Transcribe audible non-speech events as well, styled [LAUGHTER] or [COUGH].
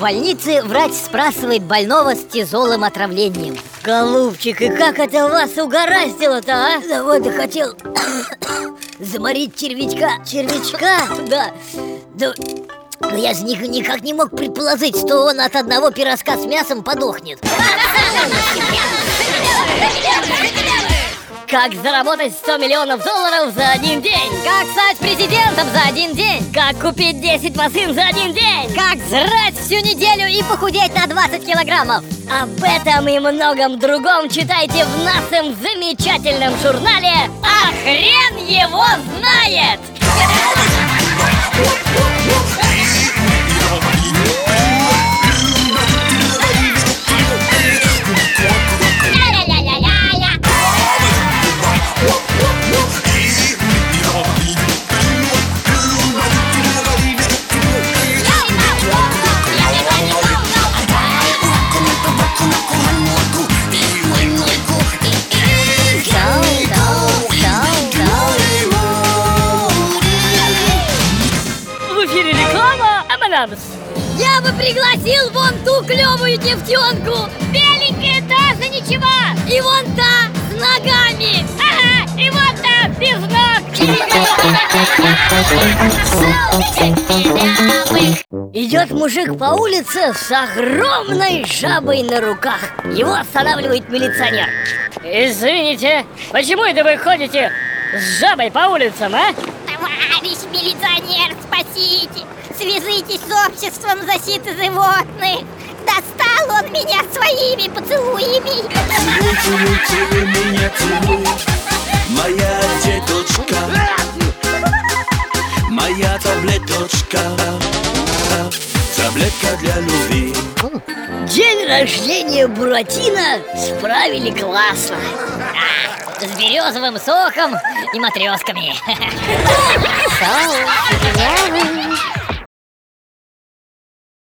больнице врач спрашивает больного с тяжелым отравлением Голубчик, и как это вас угораздило-то, а? Да вот и хотел заморить червячка Червячка? Да, да но я же никак не мог предположить, что он от одного пирожка с мясом подохнет Как заработать 100 миллионов долларов за один день? Как стать президентом за один день? Как купить 10 машин за один день? Как жрать всю неделю и похудеть на 20 килограммов? Об этом и многом другом читайте в нашем замечательном журнале «А хрен его знает!» Адамс Я бы пригласил вон ту клевую девчонку. Беленькая тоже ничего. И вон та с ногами. Ага, и вот та без ног. Идет мужик по улице с огромной жабой на руках. Его останавливает милиционер. Извините, почему это вы ходите с жабой по улицам, а? Товарищ милиционер, спасите! Свяжитесь с обществом защиты животных! Достал он меня своими поцелуями! Целуй, целуй, меня целуй Моя деточка Моя таблеточка Таблетка для любви День рождения Буратино справили классно С березовым соком и матрешками Соус, [LAUGHS]